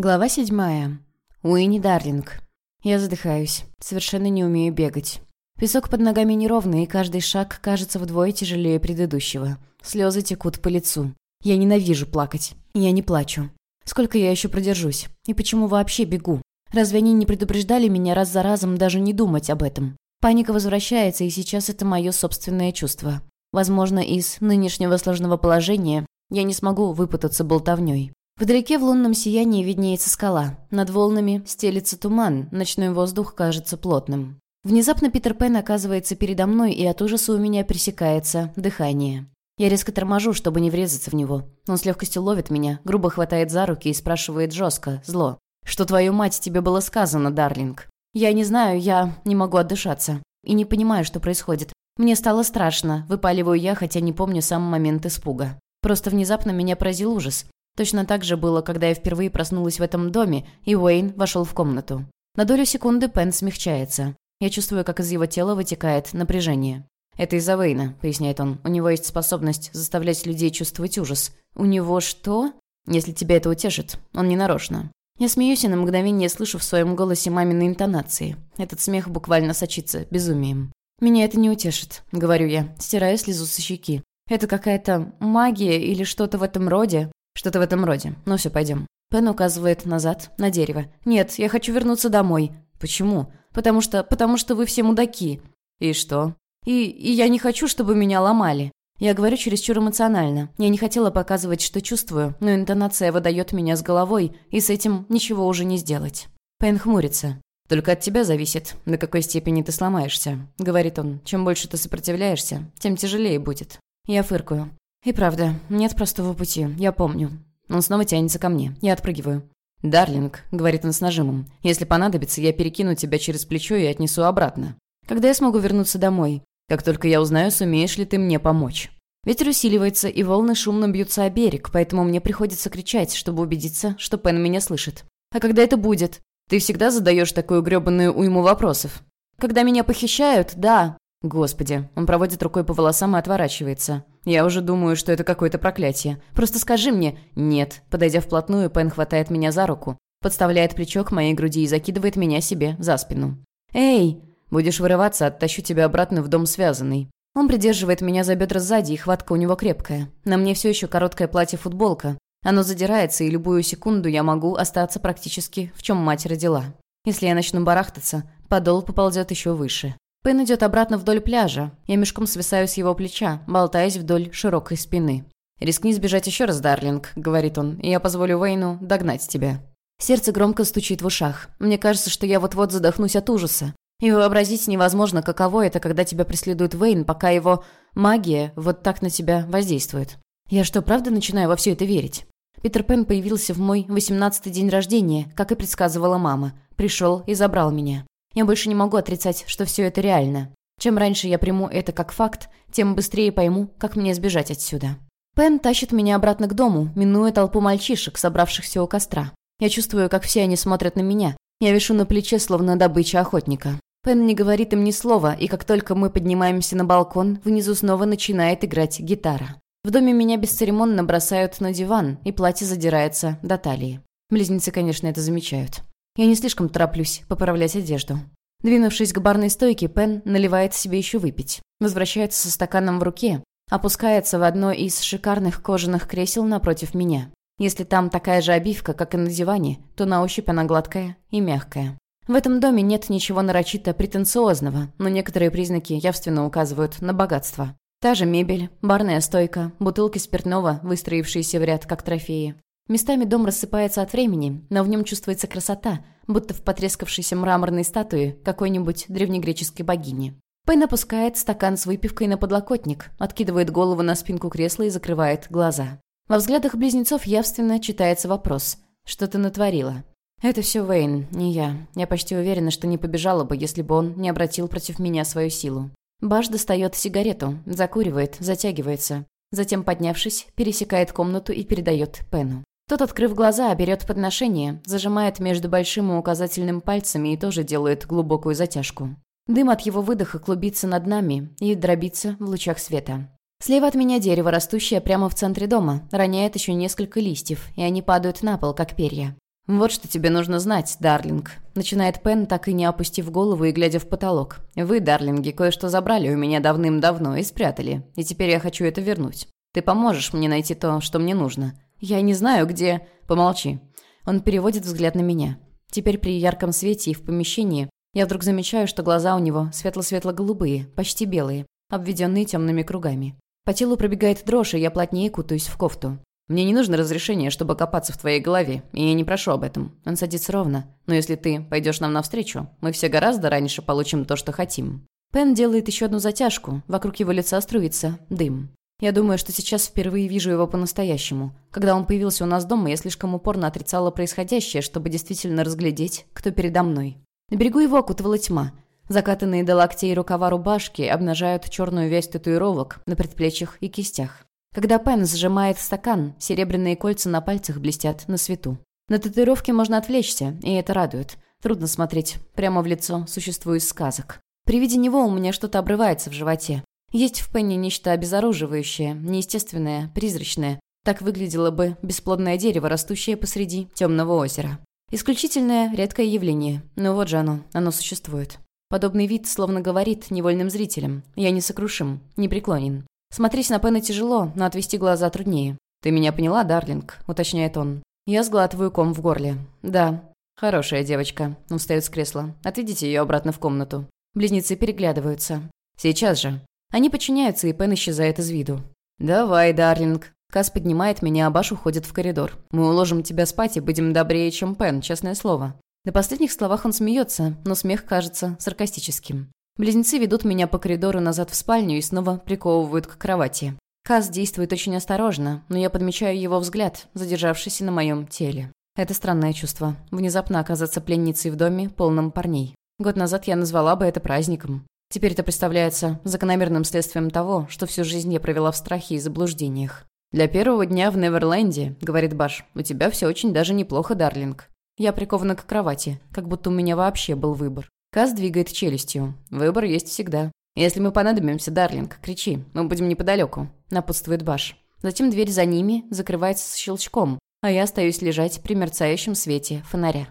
Глава седьмая. Уинни Дарлинг. Я задыхаюсь. Совершенно не умею бегать. Песок под ногами неровный, и каждый шаг кажется вдвое тяжелее предыдущего. Слезы текут по лицу. Я ненавижу плакать. Я не плачу. Сколько я еще продержусь? И почему вообще бегу? Разве они не предупреждали меня раз за разом даже не думать об этом? Паника возвращается, и сейчас это мое собственное чувство. Возможно, из нынешнего сложного положения я не смогу выпутаться болтовней. Вдалеке в лунном сиянии виднеется скала. Над волнами стелится туман, ночной воздух кажется плотным. Внезапно Питер Пен оказывается передо мной, и от ужаса у меня пресекается дыхание. Я резко торможу, чтобы не врезаться в него. Он с легкостью ловит меня, грубо хватает за руки и спрашивает жестко, зло. «Что твою мать тебе было сказано, Дарлинг?» «Я не знаю, я не могу отдышаться. И не понимаю, что происходит. Мне стало страшно, выпаливаю я, хотя не помню сам момент испуга. Просто внезапно меня поразил ужас. Точно так же было, когда я впервые проснулась в этом доме, и Уэйн вошел в комнату. На долю секунды Пен смягчается. Я чувствую, как из его тела вытекает напряжение. «Это из-за Уэйна», — поясняет он. «У него есть способность заставлять людей чувствовать ужас». «У него что?» «Если тебя это утешит. Он не нарочно». Я смеюсь и на мгновение слышу в своем голосе маминой интонации. Этот смех буквально сочится безумием. «Меня это не утешит», — говорю я, стирая слезу со щеки. «Это какая-то магия или что-то в этом роде?» Что-то в этом роде. Ну все, пойдем. Пен указывает назад, на дерево. «Нет, я хочу вернуться домой». «Почему?» «Потому что... потому что вы все мудаки». «И что?» «И... и я не хочу, чтобы меня ломали». Я говорю чересчур эмоционально. Я не хотела показывать, что чувствую, но интонация выдает меня с головой, и с этим ничего уже не сделать. Пен хмурится. «Только от тебя зависит, до какой степени ты сломаешься», — говорит он. «Чем больше ты сопротивляешься, тем тяжелее будет». Я фыркаю. И правда, нет простого пути, я помню. Он снова тянется ко мне. Я отпрыгиваю. «Дарлинг», — говорит он с нажимом, — «если понадобится, я перекину тебя через плечо и отнесу обратно. Когда я смогу вернуться домой? Как только я узнаю, сумеешь ли ты мне помочь». Ветер усиливается, и волны шумно бьются о берег, поэтому мне приходится кричать, чтобы убедиться, что Пен меня слышит. «А когда это будет?» «Ты всегда задаешь такую грёбаную уйму вопросов». «Когда меня похищают, да». Господи, он проводит рукой по волосам и отворачивается. Я уже думаю, что это какое-то проклятие. Просто скажи мне «нет». Подойдя вплотную, Пен хватает меня за руку, подставляет плечо к моей груди и закидывает меня себе за спину. «Эй!» «Будешь вырываться, оттащу тебя обратно в дом связанный». Он придерживает меня за бедра сзади, и хватка у него крепкая. На мне все еще короткое платье-футболка. Оно задирается, и любую секунду я могу остаться практически в чем мать родила. Если я начну барахтаться, подол поползет еще выше. Пен идет обратно вдоль пляжа. Я мешком свисаю с его плеча, болтаясь вдоль широкой спины. «Рискни сбежать еще раз, Дарлинг», — говорит он, — «и я позволю Уэйну догнать тебя». Сердце громко стучит в ушах. Мне кажется, что я вот-вот задохнусь от ужаса. И вообразить невозможно, каково это, когда тебя преследует Уэйн, пока его магия вот так на тебя воздействует. Я что, правда начинаю во все это верить? Питер Пен появился в мой восемнадцатый день рождения, как и предсказывала мама. Пришел и забрал меня. Я больше не могу отрицать, что все это реально. Чем раньше я приму это как факт, тем быстрее пойму, как мне сбежать отсюда. Пен тащит меня обратно к дому, минуя толпу мальчишек, собравшихся у костра. Я чувствую, как все они смотрят на меня. Я вишу на плече, словно добыча охотника. Пен не говорит им ни слова, и как только мы поднимаемся на балкон, внизу снова начинает играть гитара. В доме меня бесцеремонно бросают на диван, и платье задирается до талии. Близнецы, конечно, это замечают. Я не слишком тороплюсь поправлять одежду. Двинувшись к барной стойке, Пен наливает себе еще выпить. Возвращается со стаканом в руке, опускается в одно из шикарных кожаных кресел напротив меня. Если там такая же обивка, как и на диване, то на ощупь она гладкая и мягкая. В этом доме нет ничего нарочито претенциозного, но некоторые признаки явственно указывают на богатство. Та же мебель, барная стойка, бутылки спиртного, выстроившиеся в ряд как трофеи. Местами дом рассыпается от времени, но в нем чувствуется красота, будто в потрескавшейся мраморной статуе какой-нибудь древнегреческой богини. Пейн опускает стакан с выпивкой на подлокотник, откидывает голову на спинку кресла и закрывает глаза. Во взглядах близнецов явственно читается вопрос «Что ты натворила?» «Это все Вейн, не я. Я почти уверена, что не побежала бы, если бы он не обратил против меня свою силу». Баш достает сигарету, закуривает, затягивается. Затем, поднявшись, пересекает комнату и передает Пену. Тот, открыв глаза, берет подношение, зажимает между большим и указательным пальцами и тоже делает глубокую затяжку. Дым от его выдоха клубится над нами и дробится в лучах света. Слева от меня дерево, растущее прямо в центре дома, роняет еще несколько листьев, и они падают на пол, как перья. «Вот что тебе нужно знать, Дарлинг», — начинает Пен, так и не опустив голову и глядя в потолок. «Вы, Дарлинги, кое-что забрали у меня давным-давно и спрятали, и теперь я хочу это вернуть. Ты поможешь мне найти то, что мне нужно. Я не знаю, где...» «Помолчи». Он переводит взгляд на меня. Теперь при ярком свете и в помещении я вдруг замечаю, что глаза у него светло-светло-голубые, почти белые, обведенные темными кругами. По телу пробегает дрожь, и я плотнее кутаюсь в кофту. Мне не нужно разрешение, чтобы копаться в твоей голове, и я не прошу об этом. Он садится ровно. Но если ты пойдешь нам навстречу, мы все гораздо раньше получим то, что хотим». Пен делает еще одну затяжку. Вокруг его лица струится дым. Я думаю, что сейчас впервые вижу его по-настоящему. Когда он появился у нас дома, я слишком упорно отрицала происходящее, чтобы действительно разглядеть, кто передо мной. На берегу его окутывала тьма. Закатанные до локтей рукава рубашки обнажают черную вязь татуировок на предплечьях и кистях. Когда Пен сжимает стакан, серебряные кольца на пальцах блестят на свету. На татуировке можно отвлечься, и это радует. Трудно смотреть прямо в лицо существу из сказок. При виде него у меня что-то обрывается в животе. Есть в Пенне нечто обезоруживающее, неестественное, призрачное. Так выглядело бы бесплодное дерево, растущее посреди темного озера. Исключительное, редкое явление. Но вот же оно, оно существует. Подобный вид словно говорит невольным зрителям. Я не сокрушим, не преклонен. Смотреть на Пена тяжело, но отвести глаза труднее. «Ты меня поняла, Дарлинг?» – уточняет он. Я сглатываю ком в горле. «Да». «Хорошая девочка». Он встает с кресла. «Отведите ее обратно в комнату». Близнецы переглядываются. «Сейчас же». Они подчиняются, и Пен исчезает из виду. «Давай, Дарлинг». Кас поднимает меня, а Баш уходит в коридор. «Мы уложим тебя спать и будем добрее, чем Пен, честное слово». На последних словах он смеется, но смех кажется саркастическим. Близнецы ведут меня по коридору назад в спальню и снова приковывают к кровати. Каз действует очень осторожно, но я подмечаю его взгляд, задержавшийся на моем теле. Это странное чувство. Внезапно оказаться пленницей в доме, полном парней. Год назад я назвала бы это праздником. Теперь это представляется закономерным следствием того, что всю жизнь я провела в страхе и заблуждениях. «Для первого дня в Неверленде», — говорит Баш, — «у тебя все очень даже неплохо, Дарлинг». Я прикована к кровати, как будто у меня вообще был выбор. Каз двигает челюстью. Выбор есть всегда. «Если мы понадобимся, Дарлинг, кричи. Мы будем неподалеку», — напутствует Баш. Затем дверь за ними закрывается с щелчком, а я остаюсь лежать при мерцающем свете фонаря.